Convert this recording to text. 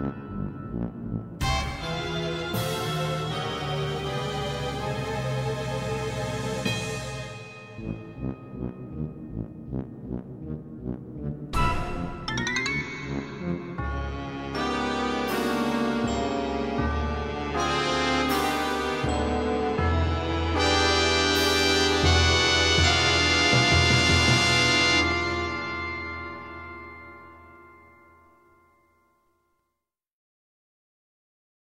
Mm-hmm.